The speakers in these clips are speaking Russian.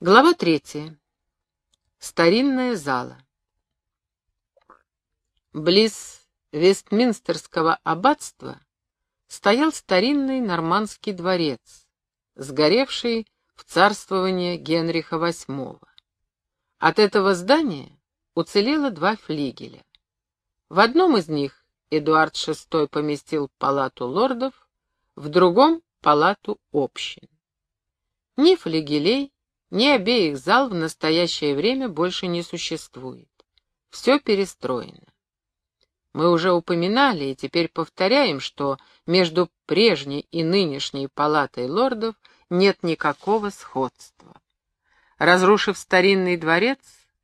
Глава третья. Старинная зала. Близ Вестминстерского аббатства стоял старинный нормандский дворец, сгоревший в царствование Генриха VIII. От этого здания уцелело два флигеля. В одном из них Эдуард VI поместил палату лордов, в другом — палату общин. Ни флигелей, ни обеих зал в настоящее время больше не существует. Все перестроено. Мы уже упоминали и теперь повторяем, что между прежней и нынешней палатой лордов нет никакого сходства. Разрушив старинный дворец,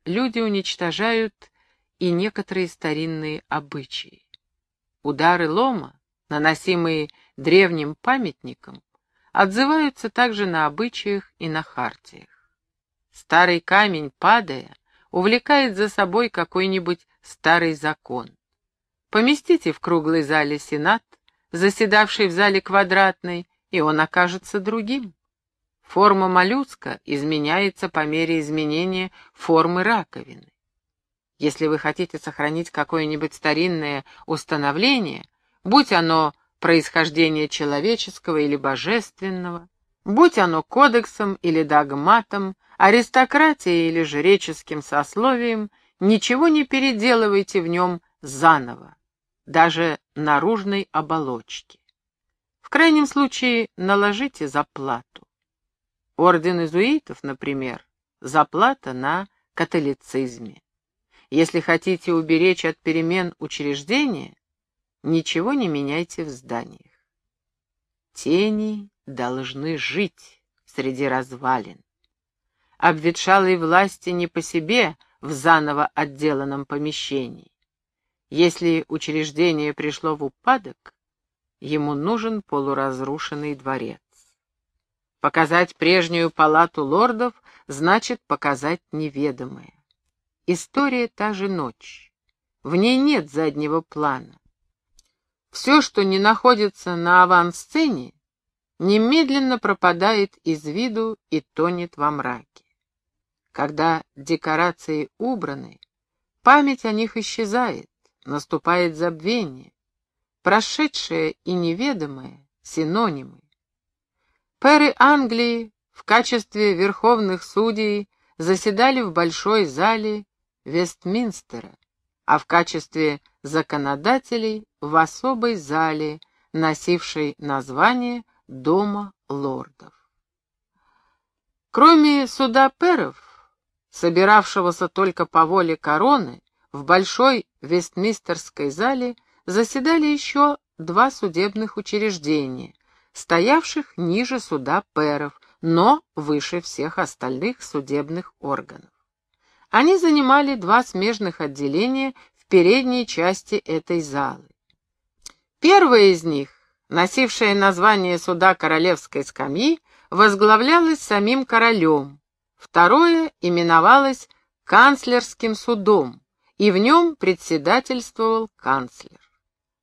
люди уничтожают и некоторые старинные обычаи. Удары лома, наносимые древним памятникам, отзываются также на обычаях и на хартиях. Старый камень, падая, увлекает за собой какой-нибудь старый закон. Поместите в круглой зале сенат, заседавший в зале квадратной, и он окажется другим. Форма моллюска изменяется по мере изменения формы раковины. Если вы хотите сохранить какое-нибудь старинное установление, будь оно происхождение человеческого или божественного, будь оно кодексом или догматом, аристократией или жреческим сословием, ничего не переделывайте в нем заново, даже наружной оболочки. В крайнем случае наложите заплату. Орден изуитов, например, заплата на католицизме. Если хотите уберечь от перемен учреждения, ничего не меняйте в зданиях. Тени должны жить среди развалин обветшалой власти не по себе в заново отделанном помещении. Если учреждение пришло в упадок, ему нужен полуразрушенный дворец. Показать прежнюю палату лордов значит показать неведомое. История та же ночь. В ней нет заднего плана. Все, что не находится на авансцене, немедленно пропадает из виду и тонет во мраке. Когда декорации убраны, память о них исчезает, наступает забвение. Прошедшее и неведомое — синонимы. Пэры Англии в качестве верховных судей заседали в большой зале Вестминстера, а в качестве законодателей в особой зале, носившей название Дома лордов. Кроме суда пэров, собиравшегося только по воле короны, в большой Вестмистерской зале заседали еще два судебных учреждения, стоявших ниже суда пэров, но выше всех остальных судебных органов. Они занимали два смежных отделения в передней части этой залы. Первое из них, носившее название суда королевской скамьи, возглавлялось самим королем, Второе именовалось канцлерским судом, и в нем председательствовал канцлер.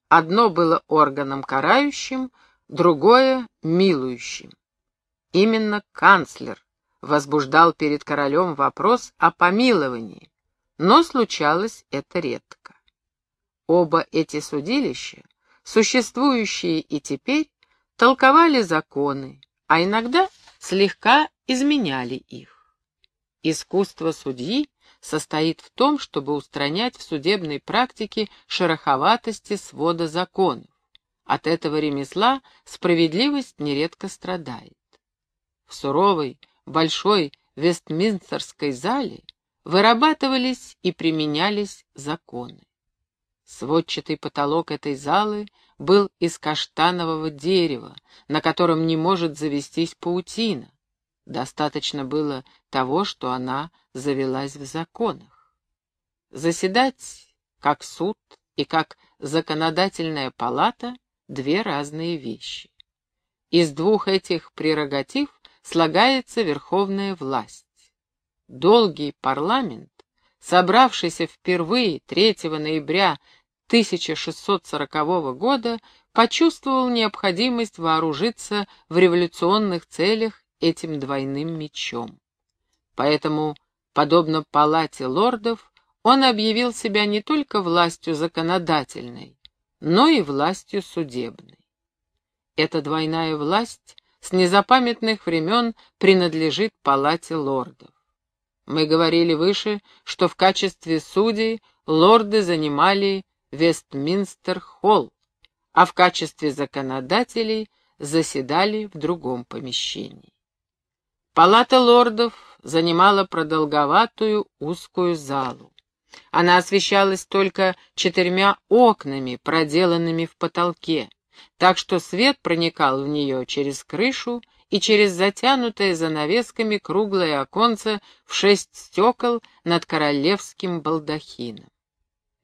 Одно было органом карающим, другое — милующим. Именно канцлер возбуждал перед королем вопрос о помиловании, но случалось это редко. Оба эти судилища, существующие и теперь, толковали законы, а иногда слегка изменяли их. Искусство судьи состоит в том, чтобы устранять в судебной практике шероховатости свода законов. От этого ремесла справедливость нередко страдает. В суровой, большой Вестминстерской зале вырабатывались и применялись законы. Сводчатый потолок этой залы был из каштанового дерева, на котором не может завестись паутина. Достаточно было того, что она завелась в законах. Заседать как суд и как законодательная палата — две разные вещи. Из двух этих прерогатив слагается верховная власть. Долгий парламент, собравшийся впервые 3 ноября 1640 года, почувствовал необходимость вооружиться в революционных целях этим двойным мечом. Поэтому, подобно палате лордов, он объявил себя не только властью законодательной, но и властью судебной. Эта двойная власть с незапамятных времен принадлежит палате лордов. Мы говорили выше, что в качестве судей лорды занимали Вестминстер-холл, а в качестве законодателей заседали в другом помещении. Палата лордов занимала продолговатую узкую залу. Она освещалась только четырьмя окнами, проделанными в потолке, так что свет проникал в нее через крышу и через затянутое занавесками круглое оконце в шесть стекол над королевским балдахином.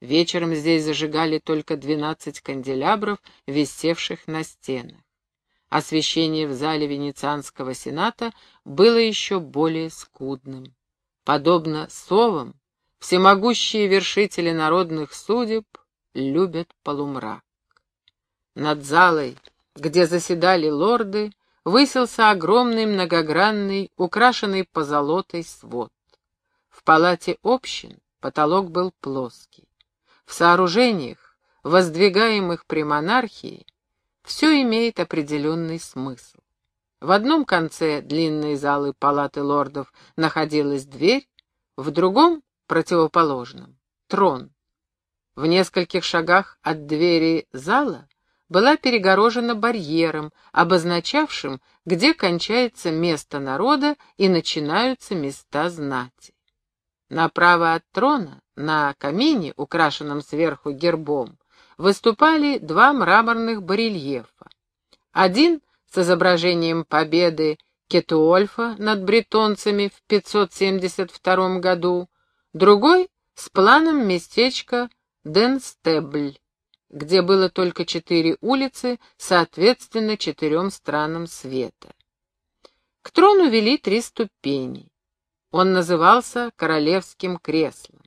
Вечером здесь зажигали только двенадцать канделябров, висевших на стенах. Освещение в зале Венецианского сената было еще более скудным. Подобно совам, всемогущие вершители народных судеб любят полумрак. Над залой, где заседали лорды, высился огромный многогранный, украшенный позолотой свод. В палате общин потолок был плоский. В сооружениях, воздвигаемых при монархии, все имеет определенный смысл. В одном конце длинной залы палаты лордов находилась дверь, в другом, противоположном, трон. В нескольких шагах от двери зала была перегорожена барьером, обозначавшим, где кончается место народа и начинаются места знати. Направо от трона, на камине, украшенном сверху гербом, выступали два мраморных барельефа. Один с изображением победы Кетуольфа над бретонцами в 572 году, другой с планом местечка Денстебль, где было только четыре улицы, соответственно, четырем странам света. К трону вели три ступени. Он назывался королевским креслом.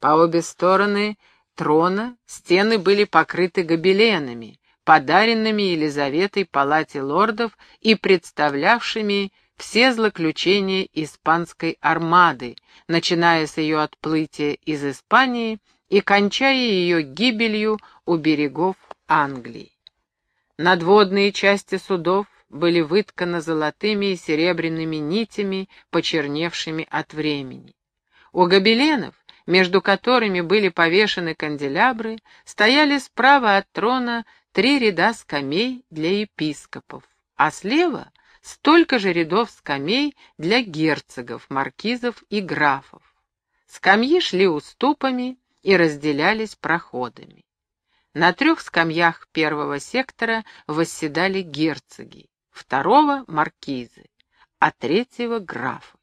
По обе стороны трона стены были покрыты гобеленами, подаренными Елизаветой палате лордов и представлявшими все злоключения испанской армады, начиная с ее отплытия из Испании и кончая ее гибелью у берегов Англии. Надводные части судов были вытканы золотыми и серебряными нитями, почерневшими от времени. У гобеленов между которыми были повешены канделябры, стояли справа от трона три ряда скамей для епископов, а слева столько же рядов скамей для герцогов, маркизов и графов. Скамьи шли уступами и разделялись проходами. На трех скамьях первого сектора восседали герцоги, второго — маркизы, а третьего — графы.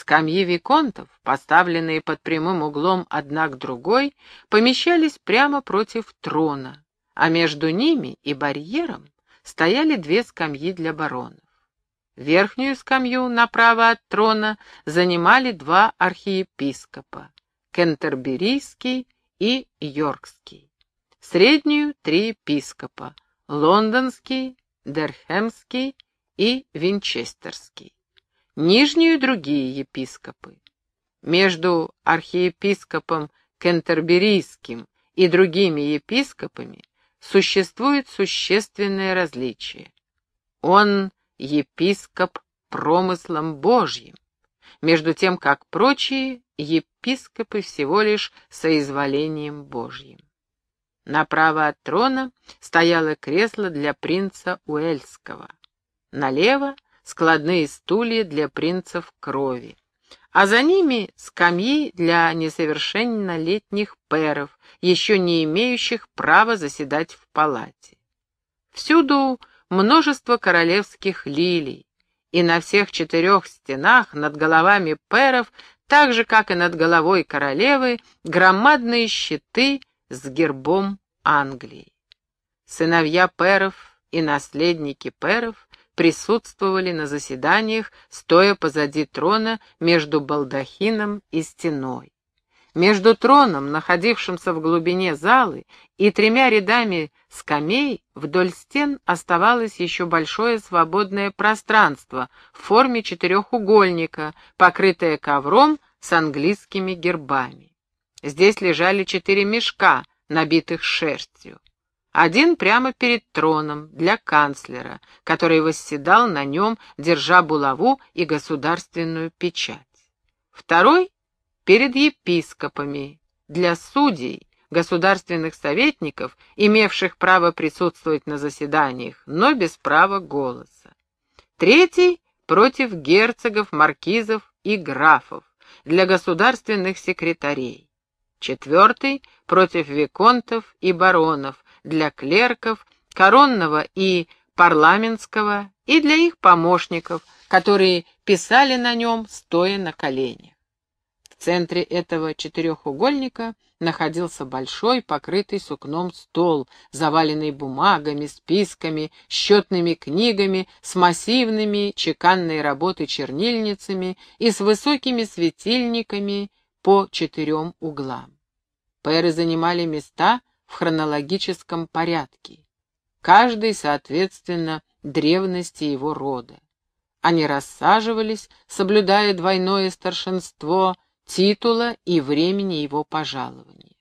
Скамьи виконтов, поставленные под прямым углом одна к другой, помещались прямо против трона, а между ними и барьером стояли две скамьи для баронов. Верхнюю скамью направо от трона занимали два архиепископа — Кентерберийский и Йоркский. Среднюю — три епископа — Лондонский, Дерхемский и Винчестерский нижнюю другие епископы. Между архиепископом Кентерберийским и другими епископами существует существенное различие. Он епископ промыслом Божьим, между тем как прочие епископы всего лишь соизволением Божьим. Направо от трона стояло кресло для принца Уэльского. Налево складные стулья для принцев крови, а за ними скамьи для несовершеннолетних пэров, еще не имеющих права заседать в палате. Всюду множество королевских лилий, и на всех четырех стенах над головами пэров, так же, как и над головой королевы, громадные щиты с гербом Англии. Сыновья пэров и наследники пэров присутствовали на заседаниях, стоя позади трона между балдахином и стеной. Между троном, находившимся в глубине залы, и тремя рядами скамей вдоль стен оставалось еще большое свободное пространство в форме четырехугольника, покрытое ковром с английскими гербами. Здесь лежали четыре мешка, набитых шерстью. Один прямо перед троном для канцлера, который восседал на нем, держа булаву и государственную печать. Второй перед епископами, для судей, государственных советников, имевших право присутствовать на заседаниях, но без права голоса. Третий — против герцогов, маркизов и графов, для государственных секретарей. Четвертый — против виконтов и баронов, для клерков, коронного и парламентского, и для их помощников, которые писали на нем, стоя на коленях. В центре этого четырехугольника находился большой, покрытый сукном стол, заваленный бумагами, списками, счетными книгами, с массивными чеканной работы чернильницами и с высокими светильниками по четырем углам. Пэры занимали места в хронологическом порядке, каждый, соответственно, древности его рода. Они рассаживались, соблюдая двойное старшинство — титула и времени его пожалования.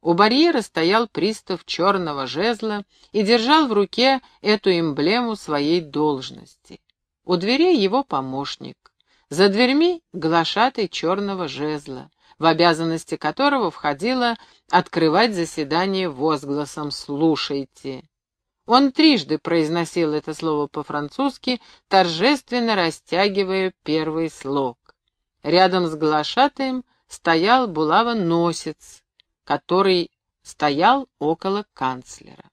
У барьера стоял пристав черного жезла и держал в руке эту эмблему своей должности. У дверей его помощник. За дверьми глашатый черного жезла, в обязанности которого входило открывать заседание возгласом «Слушайте». Он трижды произносил это слово по-французски, торжественно растягивая первый слог. Рядом с глашатаем стоял булава-носец, который стоял около канцлера.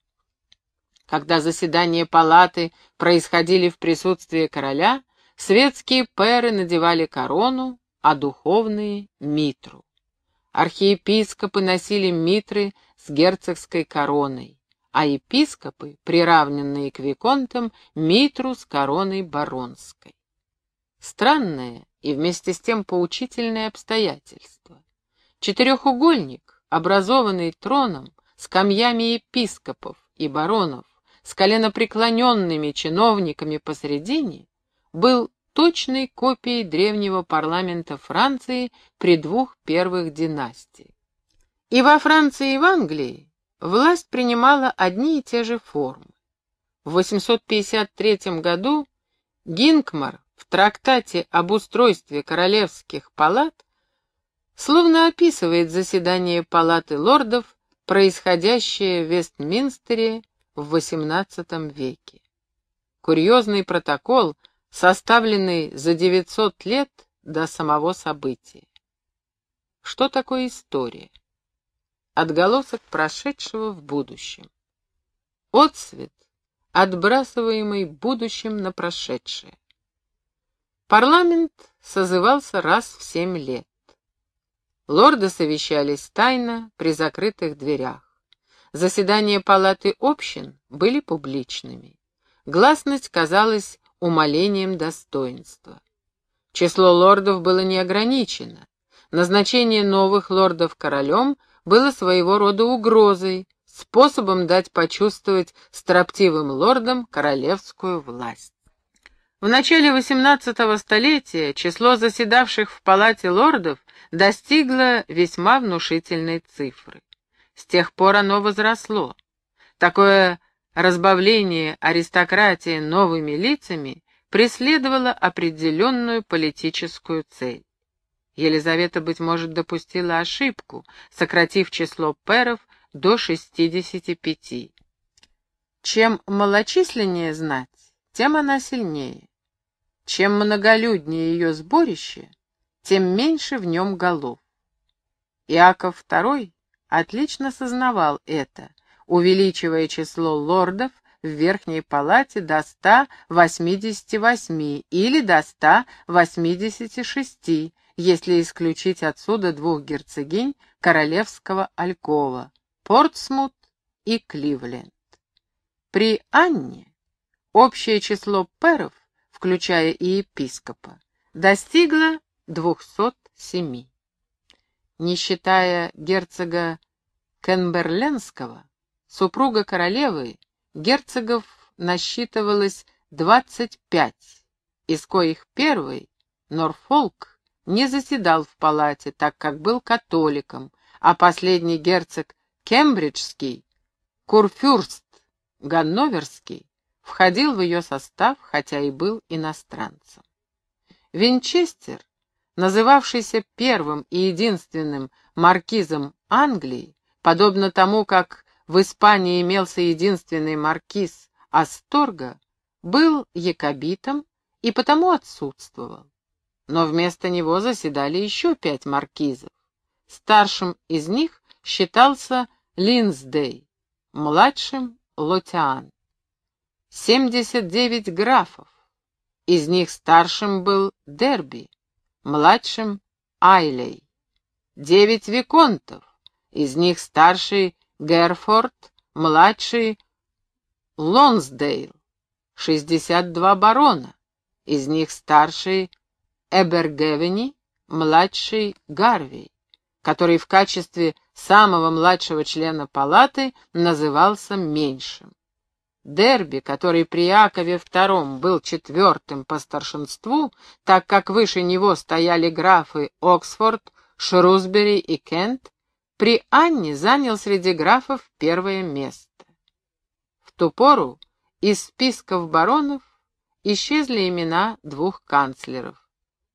Когда заседания палаты происходили в присутствии короля, светские пэры надевали корону, а духовные — митру. Архиепископы носили митры с герцогской короной, а епископы, приравненные к виконтам, митру с короной баронской. Странное и вместе с тем поучительное обстоятельство. Четырехугольник, образованный троном, с камнями епископов и баронов, с коленопреклоненными чиновниками посредине, был точной копией древнего парламента Франции при двух первых династиях. И во Франции и в Англии власть принимала одни и те же формы. В 853 году Гинкмар в трактате об устройстве королевских палат словно описывает заседание палаты лордов, происходящее в Вестминстере в XVIII веке. Курьезный протокол, составленный за 900 лет до самого события. Что такое история? Отголосок прошедшего в будущем. Отсвет, отбрасываемый будущим на прошедшее. Парламент созывался раз в семь лет. Лорды совещались тайно при закрытых дверях. Заседания палаты общин были публичными. Гласность казалась умалением достоинства. Число лордов было не ограничено. Назначение новых лордов королем было своего рода угрозой, способом дать почувствовать строптивым лордам королевскую власть. В начале XVIII столетия число заседавших в палате лордов достигло весьма внушительной цифры. С тех пор оно возросло. Такое разбавление аристократии новыми лицами преследовало определенную политическую цель. Елизавета, быть может, допустила ошибку, сократив число пэров до 65. Чем малочисленнее знать, тем она сильнее. Чем многолюднее ее сборище, тем меньше в нем голов. Иаков II отлично сознавал это, увеличивая число лордов в Верхней Палате до 188 или до 186, если исключить отсюда двух герцогинь королевского Алькова, Портсмут и Кливленд. При Анне общее число перов включая и епископа, достигла 207. не считая герцога Кенберленского, супруга королевы, герцогов насчитывалось 25, из коих первый, Норфолк, не заседал в палате, так как был католиком, а последний герцог Кембриджский, Курфюрст Ганноверский, входил в ее состав, хотя и был иностранцем. Винчестер, называвшийся первым и единственным маркизом Англии, подобно тому, как в Испании имелся единственный маркиз Асторга, был якобитом и потому отсутствовал. Но вместо него заседали еще пять маркизов. Старшим из них считался Линсдей, младшим — Лотиан. Семьдесят девять графов, из них старшим был Дерби, младшим — Айлей. Девять виконтов, из них старший Герфорд, младший — Лонсдейл. Шестьдесят два барона, из них старший — Эбергевени, младший — Гарвей который в качестве самого младшего члена палаты назывался меньшим. Дерби, который при Якове II был четвертым по старшинству, так как выше него стояли графы Оксфорд, Шрусбери и Кент, при Анне занял среди графов первое место. В ту пору из списков баронов исчезли имена двух канцлеров.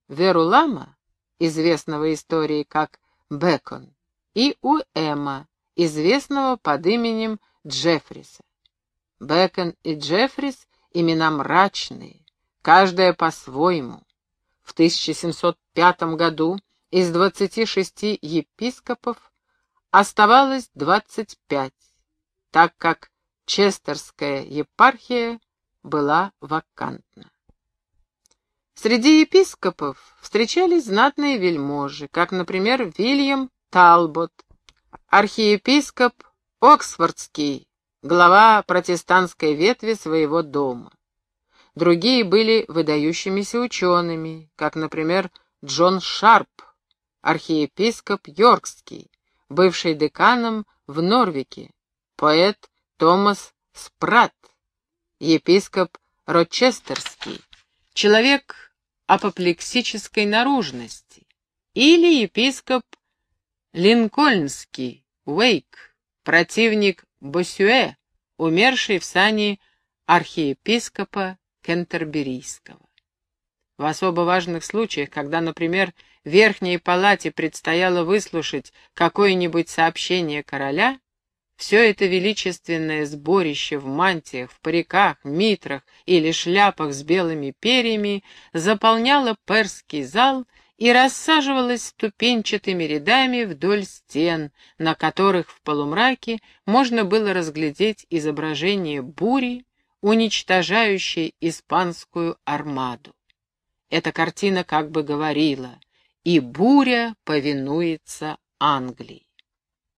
Верулама, известного истории как Бекон, и у Эма, известного под именем Джеффриса. Бекон и Джеффрис — имена мрачные, каждая по-своему. В 1705 году из 26 епископов оставалось 25, так как Честерская епархия была вакантна. Среди епископов встречались знатные вельможи, как, например, Вильям Талбот, архиепископ Оксфордский, глава протестантской ветви своего дома. Другие были выдающимися учеными, как, например, Джон Шарп, архиепископ Йоркский, бывший деканом в Норвике, поэт Томас Спрат, епископ Рочестерский, человек апоплексической наружности, или епископ Линкольнский, Уэйк, противник Босюэ, умерший в сане архиепископа Кентерберийского. В особо важных случаях, когда, например, Верхней Палате предстояло выслушать какое-нибудь сообщение короля, все это величественное сборище в мантиях, в париках, митрах или шляпах с белыми перьями заполняло перский зал и рассаживалось ступенчатыми рядами вдоль стен, на которых в полумраке можно было разглядеть изображение бури, уничтожающей испанскую армаду. Эта картина как бы говорила «И буря повинуется Англии».